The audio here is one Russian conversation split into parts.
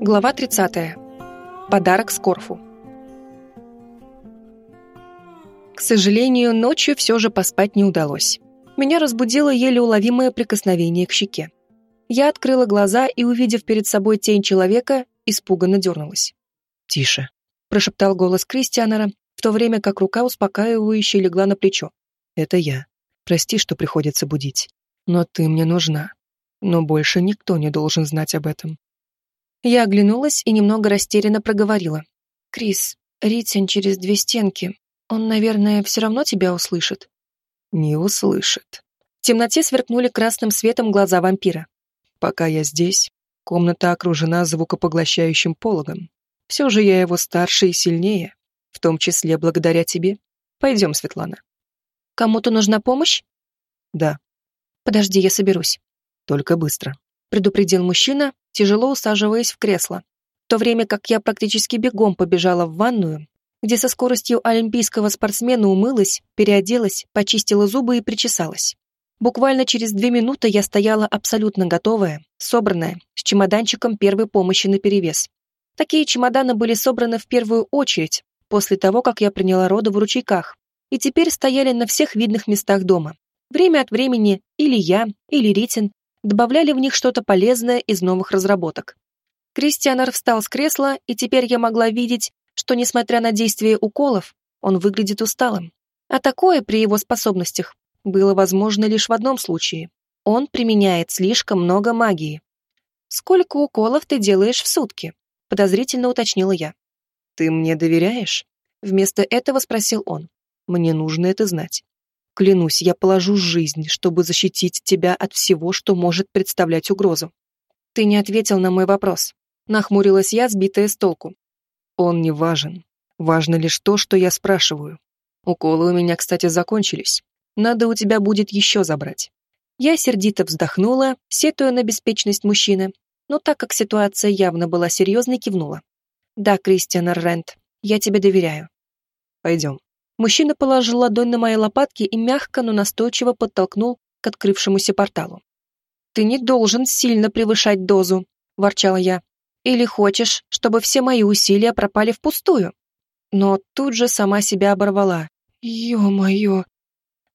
Глава 30. Подарок Скорфу. К сожалению, ночью все же поспать не удалось. Меня разбудило еле уловимое прикосновение к щеке. Я открыла глаза и, увидев перед собой тень человека, испуганно дернулась. «Тише», — прошептал голос Кристианера, в то время как рука успокаивающе легла на плечо. «Это я. Прости, что приходится будить. Но ты мне нужна. Но больше никто не должен знать об этом. Я оглянулась и немного растерянно проговорила. «Крис, Ритин через две стенки. Он, наверное, все равно тебя услышит». «Не услышит». В темноте сверкнули красным светом глаза вампира. «Пока я здесь, комната окружена звукопоглощающим пологом. Все же я его старше и сильнее, в том числе благодаря тебе. Пойдем, Светлана». «Кому-то нужна помощь?» «Да». «Подожди, я соберусь». «Только быстро» предупредил мужчина, тяжело усаживаясь в кресло, в то время как я практически бегом побежала в ванную, где со скоростью олимпийского спортсмена умылась, переоделась, почистила зубы и причесалась. Буквально через две минуты я стояла абсолютно готовая, собранная, с чемоданчиком первой помощи наперевес. Такие чемоданы были собраны в первую очередь, после того, как я приняла роды в ручейках, и теперь стояли на всех видных местах дома. Время от времени или я, или Ритин добавляли в них что-то полезное из новых разработок. Кристианер встал с кресла, и теперь я могла видеть, что, несмотря на действие уколов, он выглядит усталым. А такое при его способностях было возможно лишь в одном случае. Он применяет слишком много магии. «Сколько уколов ты делаешь в сутки?» — подозрительно уточнила я. «Ты мне доверяешь?» — вместо этого спросил он. «Мне нужно это знать». Клянусь, я положу жизнь, чтобы защитить тебя от всего, что может представлять угрозу. Ты не ответил на мой вопрос. Нахмурилась я, сбитая с толку. Он не важен. Важно лишь то, что я спрашиваю. Уколы у меня, кстати, закончились. Надо у тебя будет еще забрать. Я сердито вздохнула, сетуя на беспечность мужчины, но так как ситуация явно была серьезной, кивнула. «Да, Кристиан Рент, я тебе доверяю». «Пойдем». Мужчина положил ладонь на мои лопатки и мягко, но настойчиво подтолкнул к открывшемуся порталу. «Ты не должен сильно превышать дозу», — ворчала я. «Или хочешь, чтобы все мои усилия пропали впустую?» Но тут же сама себя оборвала. «Ё-моё!»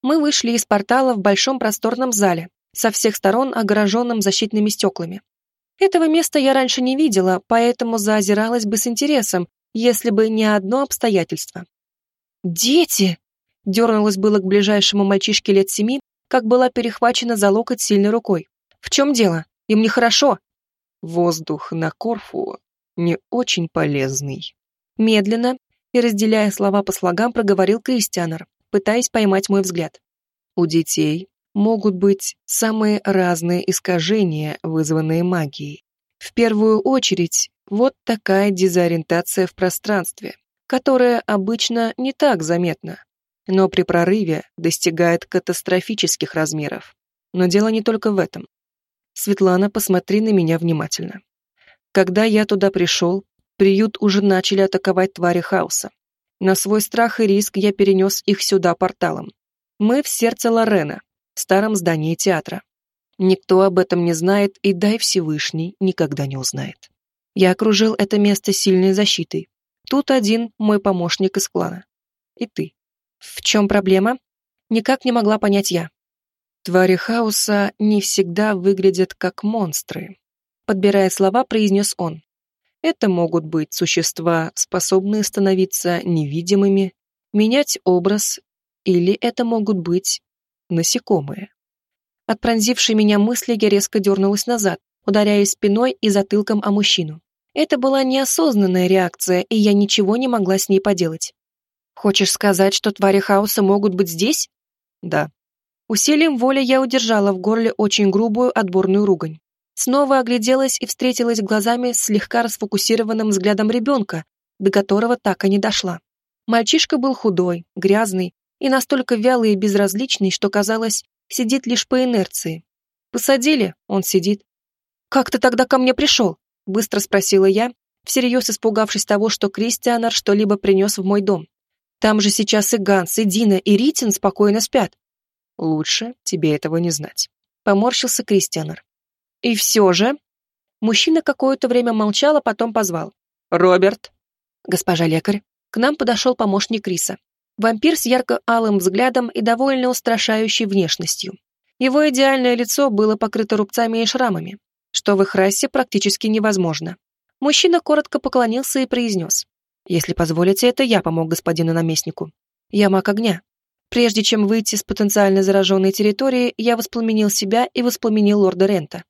Мы вышли из портала в большом просторном зале, со всех сторон огороженным защитными стеклами. Этого места я раньше не видела, поэтому заозиралась бы с интересом, если бы не одно обстоятельство. «Дети!» Дернулась было к ближайшему мальчишке лет семи, как была перехвачена за локоть сильной рукой. «В чем дело? Им нехорошо!» «Воздух на Корфу не очень полезный». Медленно и разделяя слова по слогам, проговорил Кристианер, пытаясь поймать мой взгляд. «У детей могут быть самые разные искажения, вызванные магией. В первую очередь, вот такая дезориентация в пространстве которая обычно не так заметна, но при прорыве достигает катастрофических размеров. Но дело не только в этом. Светлана, посмотри на меня внимательно. Когда я туда пришел, приют уже начали атаковать твари хаоса. На свой страх и риск я перенес их сюда порталом. Мы в сердце Лорена, в старом здании театра. Никто об этом не знает, и дай Всевышний никогда не узнает. Я окружил это место сильной защитой, Тут один мой помощник из клана. И ты. В чем проблема? Никак не могла понять я. Твари хаоса не всегда выглядят как монстры. Подбирая слова, произнес он. Это могут быть существа, способные становиться невидимыми, менять образ, или это могут быть насекомые. От пронзившей меня мысли я резко дернулась назад, ударяясь спиной и затылком о мужчину. Это была неосознанная реакция, и я ничего не могла с ней поделать. «Хочешь сказать, что твари хаоса могут быть здесь?» «Да». Усилием воли я удержала в горле очень грубую отборную ругань. Снова огляделась и встретилась глазами с слегка расфокусированным взглядом ребенка, до которого так и не дошла. Мальчишка был худой, грязный и настолько вялый и безразличный, что, казалось, сидит лишь по инерции. Посадили, он сидит. «Как ты тогда ко мне пришел?» Быстро спросила я, всерьез испугавшись того, что Кристианар что-либо принес в мой дом. Там же сейчас и Ганс, и Дина, и Ритин спокойно спят. Лучше тебе этого не знать. Поморщился Кристианар. И все же... Мужчина какое-то время молчал, а потом позвал. «Роберт!» «Госпожа лекарь». К нам подошел помощник Криса. Вампир с ярко-алым взглядом и довольно устрашающей внешностью. Его идеальное лицо было покрыто рубцами и шрамами, что в их расе практически невозможно. Мужчина коротко поклонился и произнес. «Если позволите, это я помог господину наместнику. Я маг огня. Прежде чем выйти с потенциально зараженной территории, я воспламенил себя и воспламенил лорда Рента.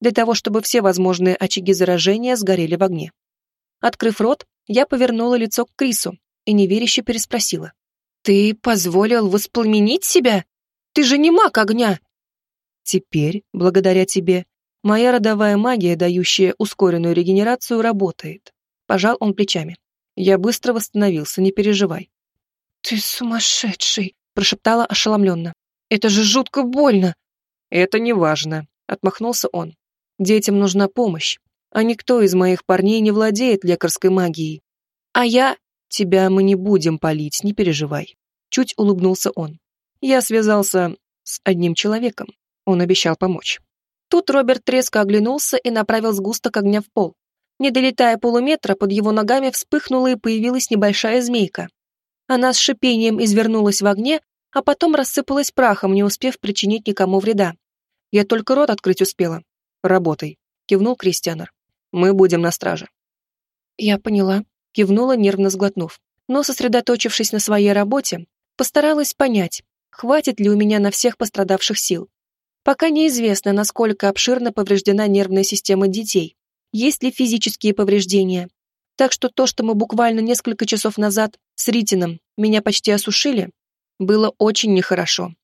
Для того, чтобы все возможные очаги заражения сгорели в огне. Открыв рот, я повернула лицо к Крису и неверяще переспросила. «Ты позволил воспламенить себя? Ты же не маг огня!» «Теперь, благодаря тебе, моя родовая магия, дающая ускоренную регенерацию, работает». Пожал он плечами. «Я быстро восстановился, не переживай». «Ты сумасшедший!» прошептала ошеломленно. «Это же жутко больно!» «Это не важно», — отмахнулся он. «Детям нужна помощь, а никто из моих парней не владеет лекарской магией. А я... Тебя мы не будем палить, не переживай». Чуть улыбнулся он. Я связался с одним человеком. Он обещал помочь. Тут Роберт резко оглянулся и направил сгусток огня в пол. Не долетая полуметра, под его ногами вспыхнула и появилась небольшая змейка, она с шипением извернулась в огне, а потом рассыпалась прахом, не успев причинить никому вреда. Я только рот открыть успела. «Работай», — кивнул Кристианер. «Мы будем на страже». Я поняла, кивнула, нервно сглотнув. Но, сосредоточившись на своей работе, постаралась понять, хватит ли у меня на всех пострадавших сил. Пока неизвестно, насколько обширно повреждена нервная система детей, есть ли физические повреждения, так что то, что мы буквально несколько часов назад с Ритином меня почти осушили, было очень нехорошо.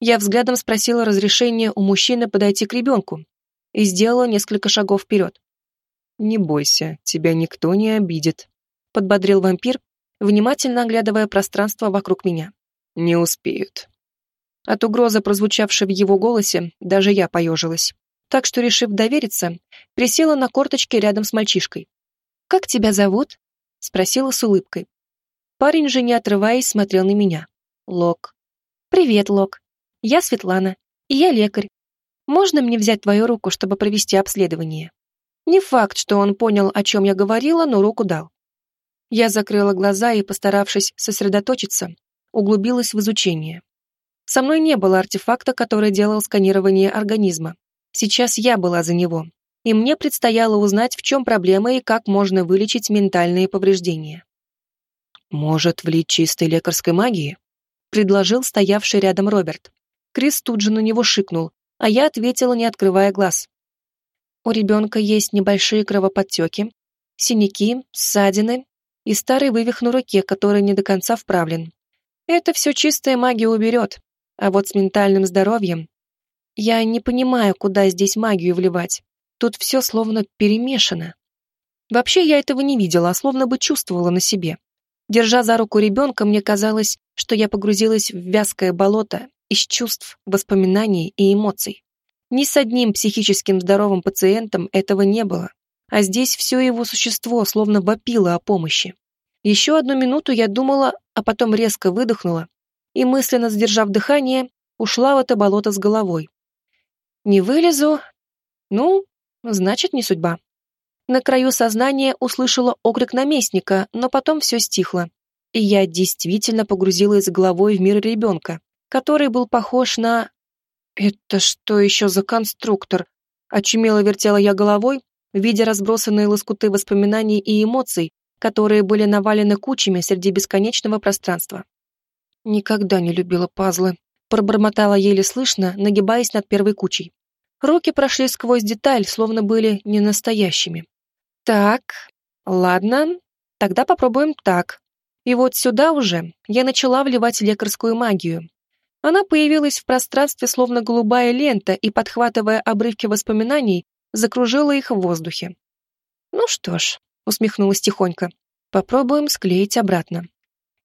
Я взглядом спросила разрешения у мужчины подойти к ребенку и сделала несколько шагов вперед. «Не бойся, тебя никто не обидит», — подбодрил вампир, внимательно оглядывая пространство вокруг меня. «Не успеют». От угрозы, прозвучавшей в его голосе, даже я поежилась. Так что, решив довериться, присела на корточки рядом с мальчишкой. «Как тебя зовут?» — спросила с улыбкой. Парень же, не отрываясь, смотрел на меня. «Лок». «Привет, Лок. Я Светлана, и я лекарь. Можно мне взять твою руку, чтобы провести обследование?» Не факт, что он понял, о чем я говорила, но руку дал. Я закрыла глаза и, постаравшись сосредоточиться, углубилась в изучение. Со мной не было артефакта, который делал сканирование организма. Сейчас я была за него, и мне предстояло узнать, в чем проблема и как можно вылечить ментальные повреждения. «Может, влить чистой лекарской магии?» — предложил стоявший рядом Роберт. Крис тут же на него шикнул, а я ответила, не открывая глаз. У ребенка есть небольшие кровоподтеки, синяки, ссадины и старый вывих на руке, который не до конца вправлен. Это все чистая магия уберет, а вот с ментальным здоровьем... Я не понимаю, куда здесь магию вливать. Тут все словно перемешано. Вообще я этого не видела, а словно бы чувствовала на себе. Держа за руку ребенка, мне казалось, что я погрузилась в вязкое болото из чувств, воспоминаний и эмоций. Ни с одним психическим здоровым пациентом этого не было, а здесь все его существо словно вопило о помощи. Еще одну минуту я думала, а потом резко выдохнула и, мысленно сдержав дыхание, ушла в это болото с головой. Не вылезу? Ну, Значит, не судьба. На краю сознания услышала окрик наместника, но потом все стихло. И я действительно погрузилась головой в мир ребенка, который был похож на... Это что еще за конструктор? Очумело вертела я головой, видя разбросанные лоскуты воспоминаний и эмоций, которые были навалены кучами среди бесконечного пространства. Никогда не любила пазлы. Пробормотала еле слышно, нагибаясь над первой кучей. Руки прошли сквозь деталь, словно были не настоящими. Так, ладно, тогда попробуем так. И вот сюда уже я начала вливать лекарскую магию. Она появилась в пространстве, словно голубая лента, и, подхватывая обрывки воспоминаний, закружила их в воздухе. «Ну что ж», — усмехнулась тихонько, — «попробуем склеить обратно».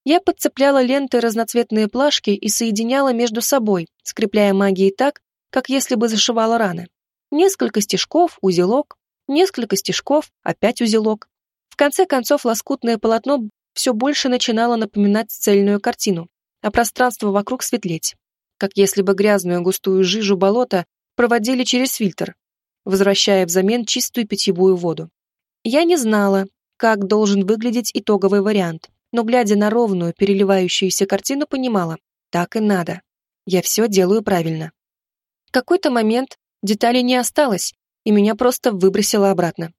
Я подцепляла ленты разноцветные плашки и соединяла между собой, скрепляя магией так, как если бы зашивала раны. Несколько стежков, узелок, несколько стежков, опять узелок. В конце концов, лоскутное полотно все больше начинало напоминать цельную картину, а пространство вокруг светлеть, как если бы грязную густую жижу болота проводили через фильтр. возвращая взамен чистую питьевую воду. Я не знала, как должен выглядеть итоговый вариант, но, глядя на ровную, переливающуюся картину, понимала, так и надо. Я все делаю правильно. В какой-то момент деталей не осталось, и меня просто выбросило обратно.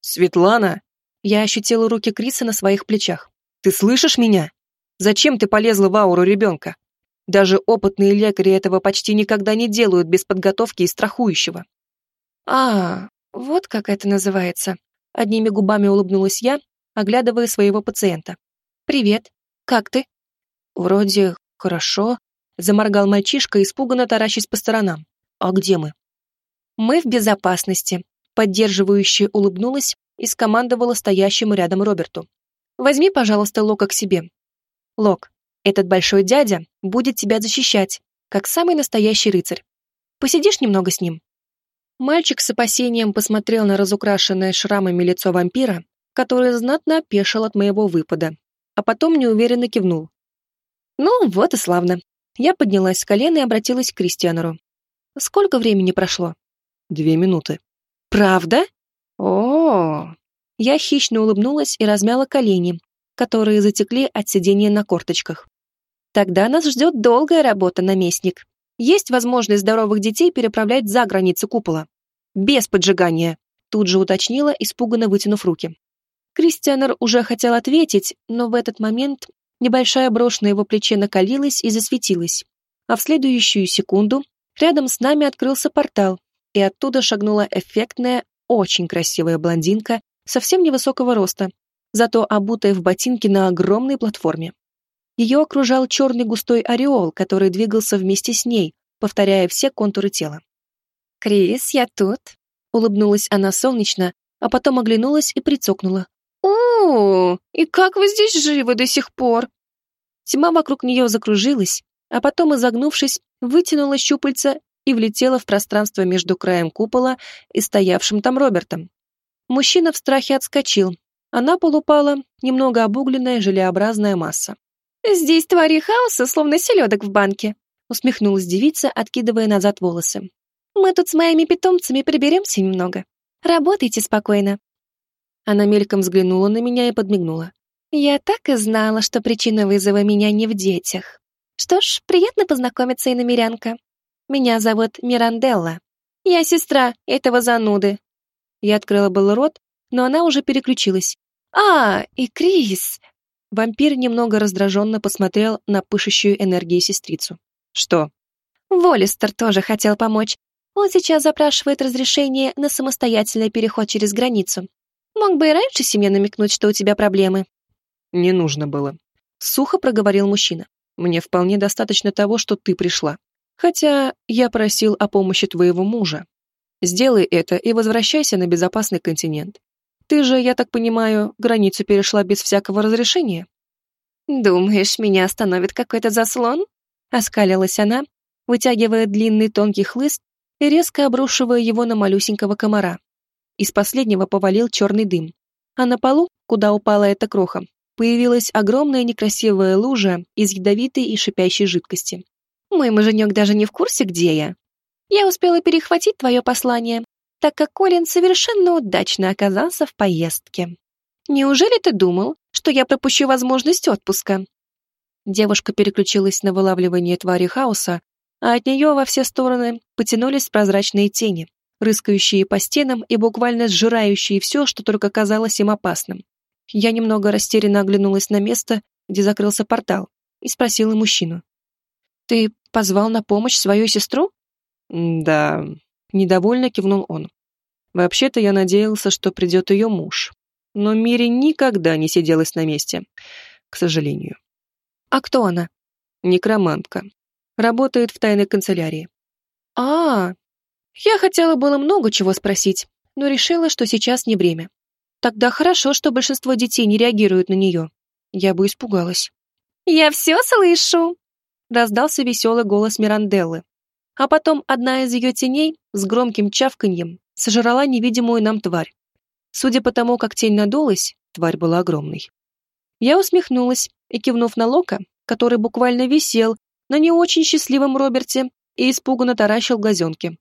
«Светлана!» Я ощутила руки Криса на своих плечах. «Ты слышишь меня? Зачем ты полезла в ауру ребенка? Даже опытные лекари этого почти никогда не делают без подготовки и страхующего». «А, вот как это называется», — одними губами улыбнулась я, оглядывая своего пациента. «Привет. Как ты?» «Вроде хорошо», — заморгал мальчишка, испуганно таращась по сторонам. «А где мы?» «Мы в безопасности», поддерживающе улыбнулась и скомандовала стоящему рядом Роберту. «Возьми, пожалуйста, Лока к себе. Лок, этот большой дядя будет тебя защищать, как самый настоящий рыцарь. Посидишь немного с ним?» Мальчик с опасением посмотрел на разукрашенное шрамами лицо вампира, который знатно опешил от моего выпада, а потом неуверенно кивнул. «Ну, вот и славно». Я поднялась с колена и обратилась к Кристианеру. «Сколько времени прошло?» «Две минуты». Правда? О, Я хищно улыбнулась и размяла колени, которые затекли от сидения на корточках. Тогда нас ждет долгая работа, наместник. Есть возможность здоровых детей переправлять за границы купола. Без поджигания, тут же уточнила, испуганно вытянув руки. Кристианер уже хотел ответить, но в этот момент небольшая брошь на его плече накалилась и засветилась. А в следующую секунду рядом с нами открылся портал, и оттуда шагнула эффектная, очень красивая блондинка, совсем невысокого роста, зато обутая в ботинки на огромной платформе. Ее окружал черный густой ореол, который двигался вместе с ней, повторяя все контуры тела. «Крис, я тут», — улыбнулась она солнечно, а потом оглянулась и прицокнула. «О, и как вы здесь живы до сих пор?» Тьма вокруг нее закружилась, а потом, изогнувшись, вытянула щупальца и влетела в пространство между краем купола и стоявшим там Робертом. Мужчина в страхе отскочил, а на пол упала немного обугленная желеобразная масса. «Здесь твари хаоса, словно селедок в банке», усмехнулась девица, откидывая назад волосы. «Мы тут с моими питомцами приберемся немного. Работайте спокойно». Она мельком взглянула на меня и подмигнула. «Я так и знала, что причина вызова меня не в детях. Что ж, приятно познакомиться, иномерянка. Меня зовут Миранделла. Я сестра этого зануды». Я открыла был рот, но она уже переключилась. «А, и Крис!» Вампир немного раздраженно посмотрел на пышущую энергию сестрицу. «Что?» «Волистер тоже хотел помочь. Он сейчас запрашивает разрешение на самостоятельный переход через границу. Мог бы и раньше семье намекнуть, что у тебя проблемы». «Не нужно было», — сухо проговорил мужчина. «Мне вполне достаточно того, что ты пришла. Хотя я просил о помощи твоего мужа. Сделай это и возвращайся на безопасный континент. Ты же, я так понимаю, границу перешла без всякого разрешения?» «Думаешь, меня остановит какой-то заслон?» Оскалилась она, вытягивая длинный тонкий хлыст и резко обрушивая его на малюсенького комара. Из последнего повалил черный дым. А на полу, куда упала эта кроха, появилась огромная некрасивая лужа из ядовитой и шипящей жидкости. Мой муженек даже не в курсе, где я. Я успела перехватить твое послание, так как Колин совершенно удачно оказался в поездке. Неужели ты думал, что я пропущу возможность отпуска?» Девушка переключилась на вылавливание твари хаоса, а от нее во все стороны потянулись прозрачные тени, рыскающие по стенам и буквально сжирающие все, что только казалось им опасным. Я немного растерянно оглянулась на место, где закрылся портал, и спросила мужчину. «Ты позвал на помощь свою сестру?» «Да», — недовольно кивнул он. «Вообще-то я надеялся, что придет ее муж. Но Мире никогда не сиделась на месте, к сожалению». «А кто она?» «Некромантка. Работает в тайной канцелярии». «А, я хотела было много чего спросить, но решила, что сейчас не время. Тогда хорошо, что большинство детей не реагируют на нее. Я бы испугалась». «Я все слышу!» раздался веселый голос Миранделлы. А потом одна из ее теней с громким чавканьем сожрала невидимую нам тварь. Судя по тому, как тень надулась, тварь была огромной. Я усмехнулась и, кивнув на Лока, который буквально висел на не очень счастливом Роберте и испуганно таращил глазенки.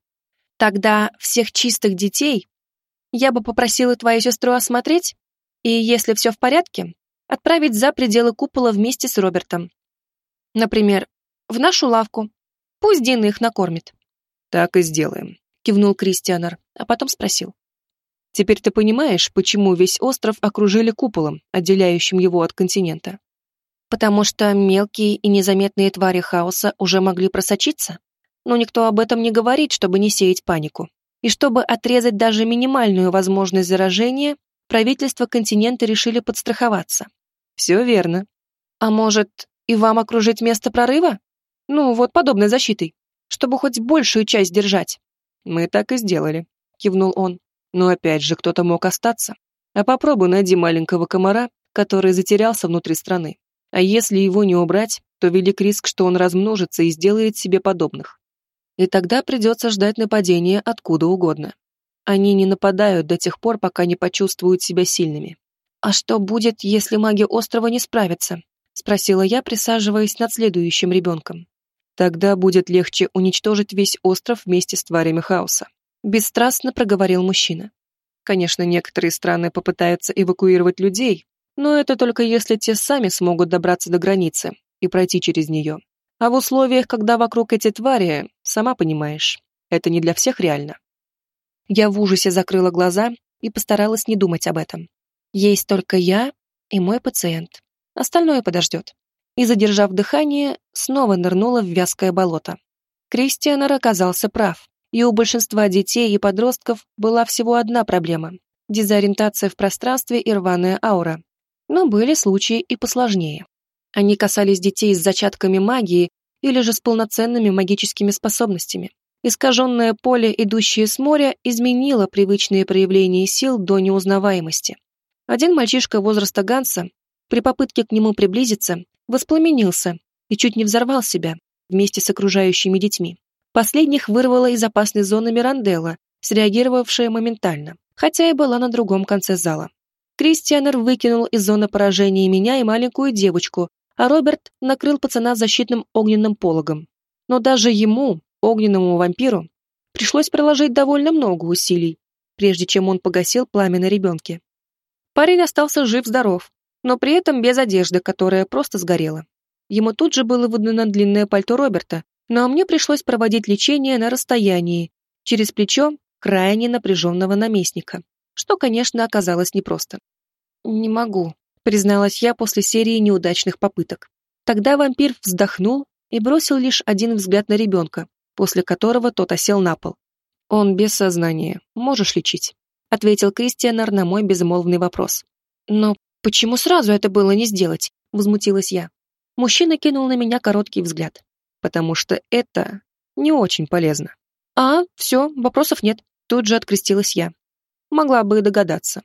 Тогда всех чистых детей я бы попросила твою сестру осмотреть и, если все в порядке, отправить за пределы купола вместе с Робертом. Например, в нашу лавку. Пусть Дина их накормит. Так и сделаем, кивнул Кристианер, а потом спросил. Теперь ты понимаешь, почему весь остров окружили куполом, отделяющим его от континента? Потому что мелкие и незаметные твари хаоса уже могли просочиться? Но никто об этом не говорит, чтобы не сеять панику. И чтобы отрезать даже минимальную возможность заражения, правительство континента решили подстраховаться. Все верно. А может, и вам окружить место прорыва? Ну, вот подобной защитой, чтобы хоть большую часть держать. Мы так и сделали, кивнул он. Но опять же, кто-то мог остаться. А попробуй найди маленького комара, который затерялся внутри страны. А если его не убрать, то велик риск, что он размножится и сделает себе подобных. И тогда придется ждать нападения откуда угодно. Они не нападают до тех пор, пока не почувствуют себя сильными. «А что будет, если маги острова не справятся?» — спросила я, присаживаясь над следующим ребенком. «Тогда будет легче уничтожить весь остров вместе с тварями хаоса», — бесстрастно проговорил мужчина. «Конечно, некоторые страны попытаются эвакуировать людей, но это только если те сами смогут добраться до границы и пройти через нее. А в условиях, когда вокруг эти твари, сама понимаешь, это не для всех реально. Я в ужасе закрыла глаза и постаралась не думать об этом. Есть только я и мой пациент. Остальное подождет. И, задержав дыхание, снова нырнула в вязкое болото. Кристианер оказался прав, и у большинства детей и подростков была всего одна проблема – дезориентация в пространстве и рваная аура. Но были случаи и посложнее. Они касались детей с зачатками магии или же с полноценными магическими способностями. Искаженное поле, идущее с моря, изменило привычные проявления сил до неузнаваемости. Один мальчишка возраста Ганса, при попытке к нему приблизиться, воспламенился и чуть не взорвал себя вместе с окружающими детьми. Последних вырвало из опасной зоны Миранделла, среагировавшая моментально, хотя и была на другом конце зала. Кристианер выкинул из зоны поражения меня и маленькую девочку, а Роберт накрыл пацана защитным огненным пологом. Но даже ему, огненному вампиру пришлось приложить довольно много усилий, прежде чем он погасил пламя на ребенке. Парень остался жив-здоров, но при этом без одежды, которая просто сгорела. Ему тут же было выдано длинное пальто Роберта, но мне пришлось проводить лечение на расстоянии, через плечо крайне напряженного наместника, что, конечно, оказалось непросто. «Не могу», — призналась я после серии неудачных попыток. Тогда вампир вздохнул и бросил лишь один взгляд на ребенка, после которого тот осел на пол. «Он без сознания. Можешь лечить?» — ответил Кристианар на мой безмолвный вопрос. «Но почему сразу это было не сделать?» — возмутилась я. Мужчина кинул на меня короткий взгляд. «Потому что это не очень полезно». «А, все, вопросов нет», — тут же открестилась я. Могла бы и догадаться.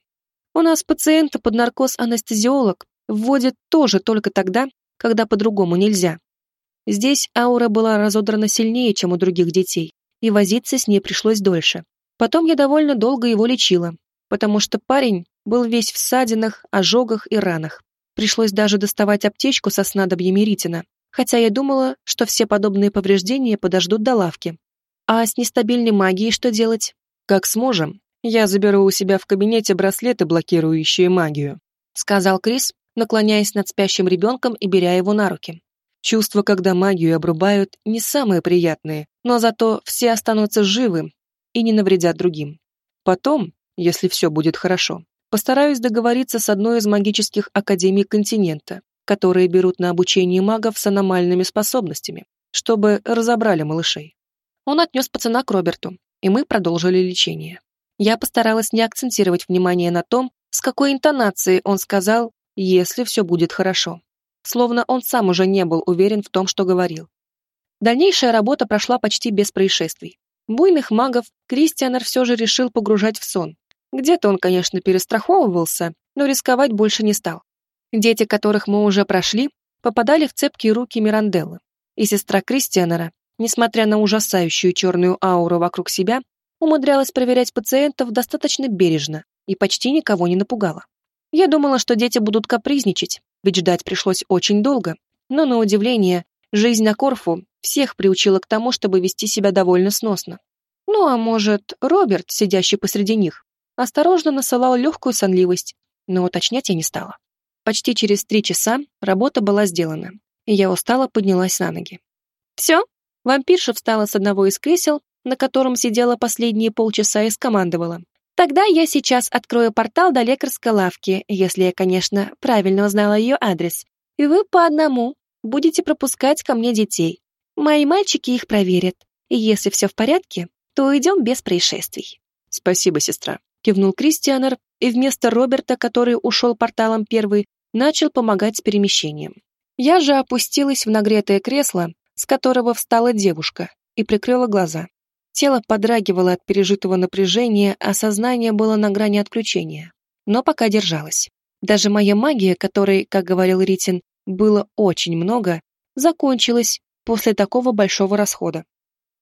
У нас пациента под наркоз анестезиолог вводит тоже только тогда, когда по-другому нельзя. Здесь аура была разодрана сильнее, чем у других детей, и возиться с ней пришлось дольше. Потом я довольно долго его лечила, потому что парень был весь в ссадинах, ожогах и ранах. Пришлось даже доставать аптечку со снадобьями Ритина, хотя я думала, что все подобные повреждения подождут до лавки. А с нестабильной магией что делать? Как сможем. Я заберу у себя в кабинете браслеты, блокирующие магию, сказал Крис, наклоняясь над спящим ребенком и беря его на руки. Чувства, когда магию обрубают, не самые приятные, но зато все останутся живы и не навредят другим. Потом, если все будет хорошо, постараюсь договориться с одной из магических академий континента, которые берут на обучение магов с аномальными способностями, чтобы разобрали малышей. Он отнес пацана к Роберту, и мы продолжили лечение. Я постаралась не акцентировать внимание на том, с какой интонацией он сказал «если все будет хорошо» словно он сам уже не был уверен в том, что говорил. Дальнейшая работа прошла почти без происшествий. Буйных магов Кристианер все же решил погружать в сон. Где-то он, конечно, перестраховывался, но рисковать больше не стал. Дети, которых мы уже прошли, попадали в цепкие руки Миранделлы. И сестра Кристианера, несмотря на ужасающую черную ауру вокруг себя, умудрялась проверять пациентов достаточно бережно и почти никого не напугала. Я думала, что дети будут капризничать, ведь ждать пришлось очень долго. Но, на удивление, жизнь на Корфу всех приучила к тому, чтобы вести себя довольно сносно. Ну, а может, Роберт, сидящий посреди них, осторожно насылал легкую сонливость, но уточнять я не стала. Почти через три часа работа была сделана, и я устало поднялась на ноги. «Все?» Вампирша встала с одного из кресел, на котором сидела последние полчаса и скомандовала. «Тогда я сейчас открою портал до лекарской лавки, если я, конечно, правильно узнала ее адрес, и вы по одному будете пропускать ко мне детей. Мои мальчики их проверят, и если все в порядке, то идем без происшествий». «Спасибо, сестра», — кивнул Кристианер, и вместо Роберта, который ушел порталом первый, начал помогать с перемещением. Я же опустилась в нагретое кресло, с которого встала девушка, и прикрыла глаза. Тело подрагивало от пережитого напряжения, а сознание было на грани отключения. Но пока держалось. Даже моя магия, которой, как говорил Ритин, было очень много, закончилась после такого большого расхода.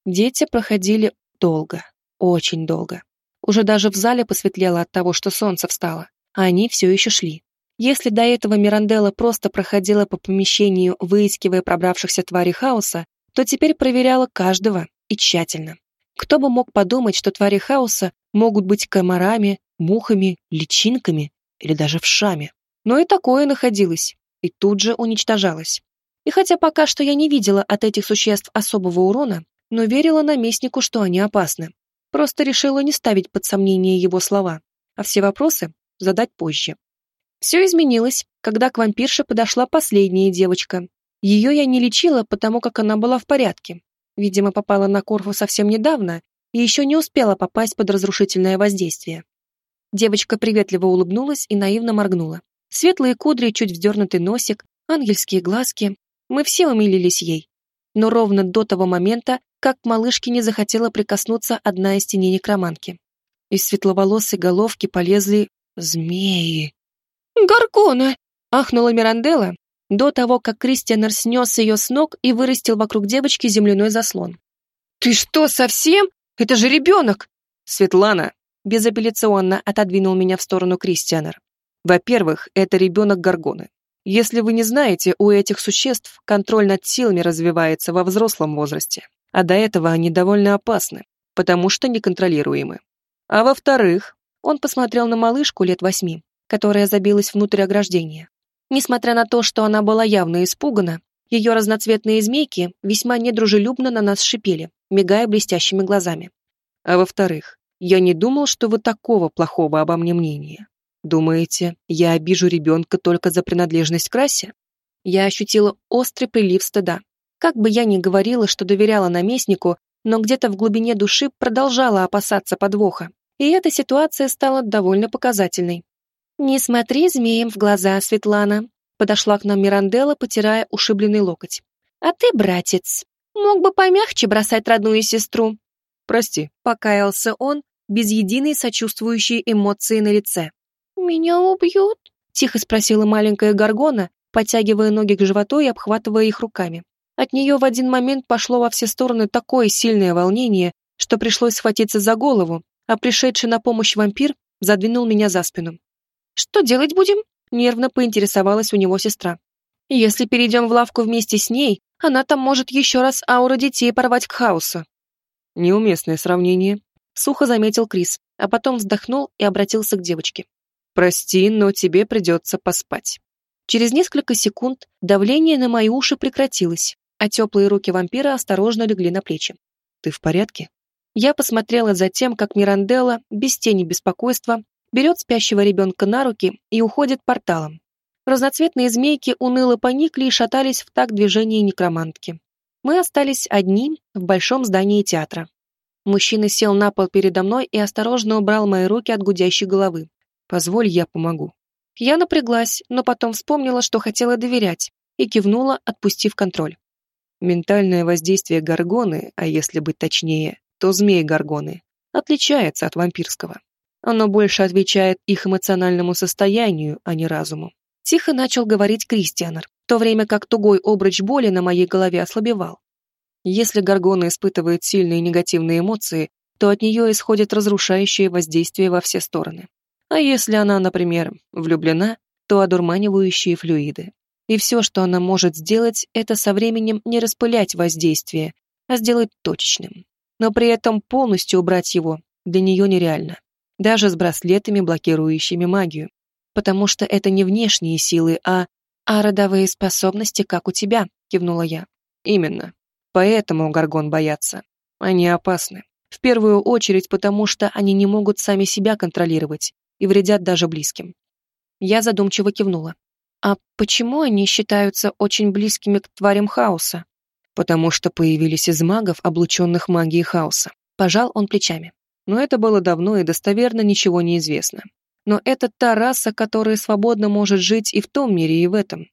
Дети проходили долго, очень долго. Уже даже в зале посветлело от того, что солнце встало, а они все еще шли. Если до этого Миранделла просто проходила по помещению, выискивая пробравшихся тварей хаоса, то теперь проверяла каждого и тщательно. Кто бы мог подумать, что твари хаоса могут быть комарами, мухами, личинками или даже вшами. Но и такое находилось, и тут же уничтожалось. И хотя пока что я не видела от этих существ особого урона, но верила наместнику, что они опасны. Просто решила не ставить под сомнение его слова, а все вопросы задать позже. Все изменилось, когда к вампирше подошла последняя девочка. Ее я не лечила, потому как она была в порядке. Видимо, попала на Корфу совсем недавно и еще не успела попасть под разрушительное воздействие. Девочка приветливо улыбнулась и наивно моргнула. Светлые кудри, чуть вздернутый носик, ангельские глазки. Мы все умилились ей. Но ровно до того момента, как малышке не захотела прикоснуться одна из теней некроманки. Из светловолосой головки полезли змеи. «Гаргона!» — ахнула Миранделла до того, как Кристианер снес ее с ног и вырастил вокруг девочки земляной заслон. «Ты что, совсем? Это же ребенок!» «Светлана!» — безапелляционно отодвинул меня в сторону Кристианер. «Во-первых, это ребенок Гаргоны. Если вы не знаете, у этих существ контроль над силами развивается во взрослом возрасте, а до этого они довольно опасны, потому что неконтролируемы. А во-вторых, он посмотрел на малышку лет восьми, которая забилась внутрь ограждения. Несмотря на то, что она была явно испугана, ее разноцветные змейки весьма недружелюбно на нас шипели, мигая блестящими глазами. А во-вторых, я не думал, что вы такого плохого обо мне мнения. Думаете, я обижу ребенка только за принадлежность к расе? Я ощутила острый прилив стыда. Как бы я ни говорила, что доверяла наместнику, но где-то в глубине души продолжала опасаться подвоха. И эта ситуация стала довольно показательной. «Не смотри змеем в глаза, Светлана», подошла к нам Миранделла, потирая ушибленный локоть. «А ты, братец, мог бы помягче бросать родную сестру». «Прости», — покаялся он, без единой сочувствующей эмоции на лице. «Меня убьют?» — тихо спросила маленькая Гаргона, подтягивая ноги к животу и обхватывая их руками. От нее в один момент пошло во все стороны такое сильное волнение, что пришлось схватиться за голову, а пришедший на помощь вампир задвинул меня за спину. «Что делать будем?» — нервно поинтересовалась у него сестра. «Если перейдем в лавку вместе с ней, она там может еще раз аура детей порвать к хаосу». «Неуместное сравнение», — сухо заметил Крис, а потом вздохнул и обратился к девочке. «Прости, но тебе придется поспать». Через несколько секунд давление на мои уши прекратилось, а теплые руки вампира осторожно легли на плечи. «Ты в порядке?» Я посмотрела за тем, как Миранделла, без тени беспокойства, берет спящего ребенка на руки и уходит порталом. Разноцветные змейки уныло поникли и шатались в такт движения некромантки. Мы остались одни в большом здании театра. Мужчина сел на пол передо мной и осторожно убрал мои руки от гудящей головы. «Позволь, я помогу». Я напряглась, но потом вспомнила, что хотела доверять, и кивнула, отпустив контроль. Ментальное воздействие горгоны, а если быть точнее, то змеи горгоны, отличается от вампирского. Оно больше отвечает их эмоциональному состоянию, а не разуму. Тихо начал говорить Кристианер, в то время как тугой обруч боли на моей голове ослабевал. Если Гаргона испытывает сильные негативные эмоции, то от нее исходит разрушающее воздействие во все стороны. А если она, например, влюблена, то одурманивающие флюиды. И все, что она может сделать, это со временем не распылять воздействие, а сделать точечным. но при этом полностью убрать его для нее нереально. Даже с браслетами, блокирующими магию. Потому что это не внешние силы, а... «А родовые способности, как у тебя», — кивнула я. «Именно. Поэтому Гаргон боятся. Они опасны. В первую очередь потому, что они не могут сами себя контролировать и вредят даже близким. Я задумчиво кивнула. А почему они считаются очень близкими к тварям хаоса? Потому что появились из магов, облученных магией хаоса. Пожал он плечами. Но это было давно и достоверно ничего не известно. Но это та раса, которая свободно может жить и в том мире, и в этом.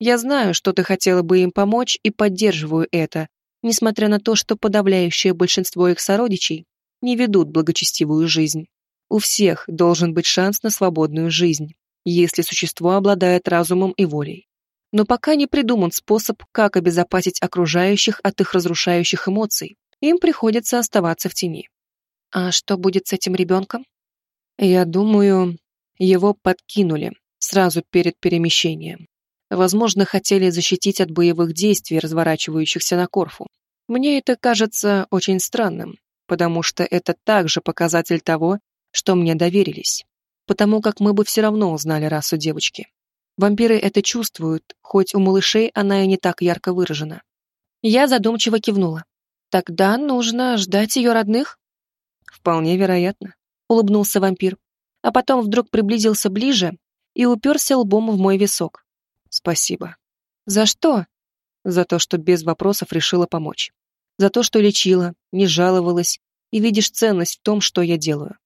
Я знаю, что ты хотела бы им помочь, и поддерживаю это, несмотря на то, что подавляющее большинство их сородичей не ведут благочестивую жизнь. У всех должен быть шанс на свободную жизнь, если существо обладает разумом и волей. Но пока не придуман способ, как обезопасить окружающих от их разрушающих эмоций, им приходится оставаться в тени. А что будет с этим ребенком? Я думаю, его подкинули сразу перед перемещением. Возможно, хотели защитить от боевых действий, разворачивающихся на Корфу. Мне это кажется очень странным, потому что это также показатель того, что мне доверились потому как мы бы все равно узнали расу девочки. Вампиры это чувствуют, хоть у малышей она и не так ярко выражена. Я задумчиво кивнула. Тогда нужно ждать ее родных? Вполне вероятно, улыбнулся вампир, а потом вдруг приблизился ближе и уперся лбом в мой висок. Спасибо. За что? За то, что без вопросов решила помочь. За то, что лечила, не жаловалась и видишь ценность в том, что я делаю.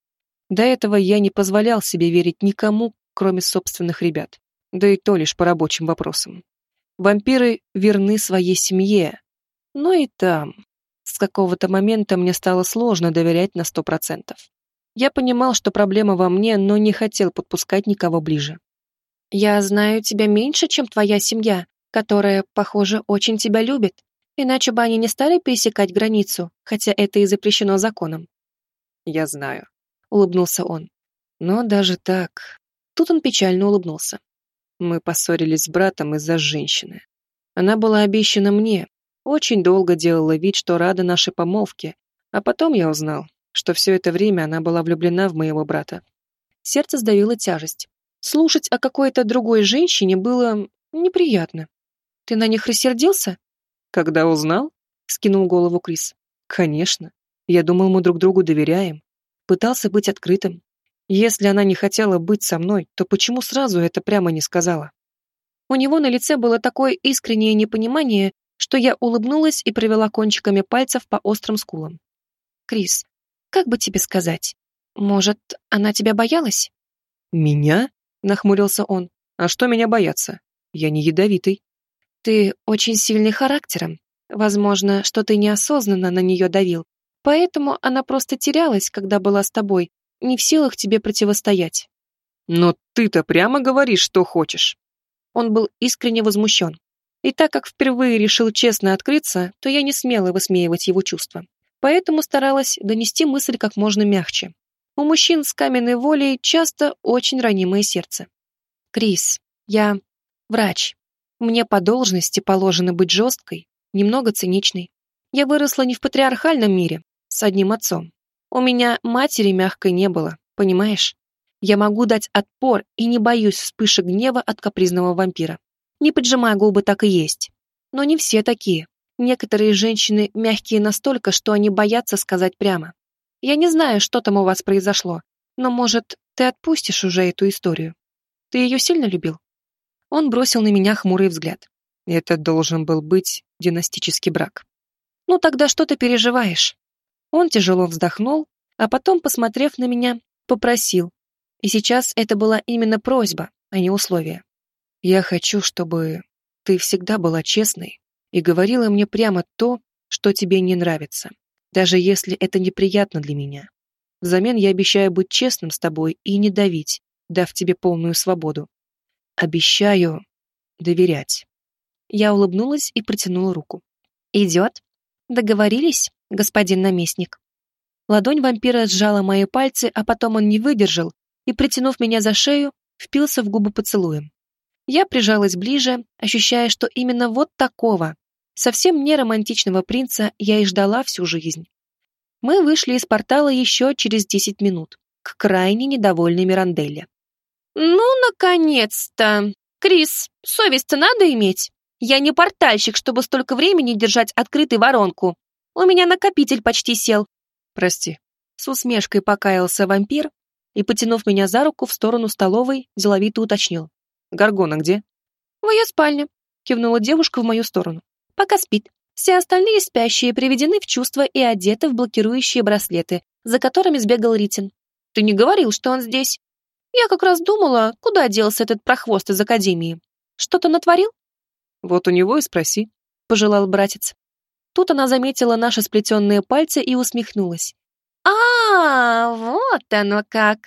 До этого я не позволял себе верить никому, кроме собственных ребят. Да и то лишь по рабочим вопросам. Вампиры верны своей семье. Но и там. С какого-то момента мне стало сложно доверять на сто процентов. Я понимал, что проблема во мне, но не хотел подпускать никого ближе. «Я знаю тебя меньше, чем твоя семья, которая, похоже, очень тебя любит. Иначе бы они не стали пересекать границу, хотя это и запрещено законом». «Я знаю», — улыбнулся он. «Но даже так...» Тут он печально улыбнулся. Мы поссорились с братом из-за женщины. Она была обещана мне, очень долго делала вид, что рада нашей помолвке, а потом я узнал, что все это время она была влюблена в моего брата. Сердце сдавило тяжесть. Слушать о какой-то другой женщине было неприятно. «Ты на них рассердился?» «Когда узнал?» — скинул голову Крис. «Конечно. Я думал, мы друг другу доверяем пытался быть открытым. Если она не хотела быть со мной, то почему сразу это прямо не сказала? У него на лице было такое искреннее непонимание, что я улыбнулась и провела кончиками пальцев по острым скулам. «Крис, как бы тебе сказать? Может, она тебя боялась?» «Меня?» — нахмурился он. «А что меня бояться? Я не ядовитый». «Ты очень сильный характером. Возможно, что ты неосознанно на нее давил, Поэтому она просто терялась, когда была с тобой, не в силах тебе противостоять. Но ты-то прямо говоришь, что хочешь. Он был искренне возмущен. И так как впервые решил честно открыться, то я не смела высмеивать его чувства. Поэтому старалась донести мысль как можно мягче. У мужчин с каменной волей часто очень ранимое сердце. Крис, я врач. Мне по должности положено быть жесткой, немного циничной. Я выросла не в патриархальном мире, с одним отцом. У меня матери мягкой не было, понимаешь? Я могу дать отпор и не боюсь вспышек гнева от капризного вампира. Не поджимая губы, так и есть. Но не все такие. Некоторые женщины мягкие настолько, что они боятся сказать прямо. Я не знаю, что там у вас произошло, но, может, ты отпустишь уже эту историю? Ты ее сильно любил?» Он бросил на меня хмурый взгляд. Это должен был быть династический брак. «Ну тогда что ты переживаешь? Он тяжело вздохнул, а потом, посмотрев на меня, попросил. И сейчас это была именно просьба, а не условие. «Я хочу, чтобы ты всегда была честной и говорила мне прямо то, что тебе не нравится, даже если это неприятно для меня. Взамен я обещаю быть честным с тобой и не давить, дав тебе полную свободу. Обещаю доверять». Я улыбнулась и протянула руку. «Идет? Договорились?» господин наместник. Ладонь вампира сжала мои пальцы, а потом он не выдержал и, притянув меня за шею, впился в губы поцелуем. Я прижалась ближе, ощущая, что именно вот такого, совсем не романтичного принца я и ждала всю жизнь. Мы вышли из портала еще через десять минут, к крайне недовольной Миранделле. «Ну, наконец-то! Крис, совесть-то надо иметь? Я не портальщик, чтобы столько времени держать открытой воронку. У меня накопитель почти сел». «Прости». С усмешкой покаялся вампир и, потянув меня за руку в сторону столовой, деловито уточнил. «Гаргона где?» «В ее спальне», — кивнула девушка в мою сторону. «Пока спит. Все остальные спящие приведены в чувство и одеты в блокирующие браслеты, за которыми сбегал Ритин. Ты не говорил, что он здесь? Я как раз думала, куда делся этот прохвост из Академии. Что-то натворил? Вот у него и спроси, пожелал братец. Тут она заметила наши сплетенные пальцы и усмехнулась. А, вот оно как.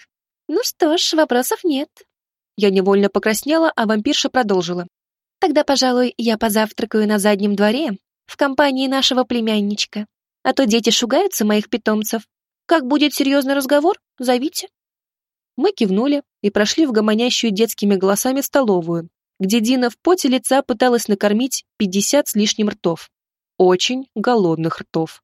Ну что ж, вопросов нет. Я невольно покраснела, а вампирша продолжила. Тогда, пожалуй, я позавтракаю на заднем дворе в компании нашего племянничка. А то дети шугаются моих питомцев. Как будет серьезный разговор, зовите. Мы кивнули и прошли в гомонящую детскими голосами столовую, где Дина в поте лица пыталась накормить пятьдесят с лишним ртов. Очень голодных ртов.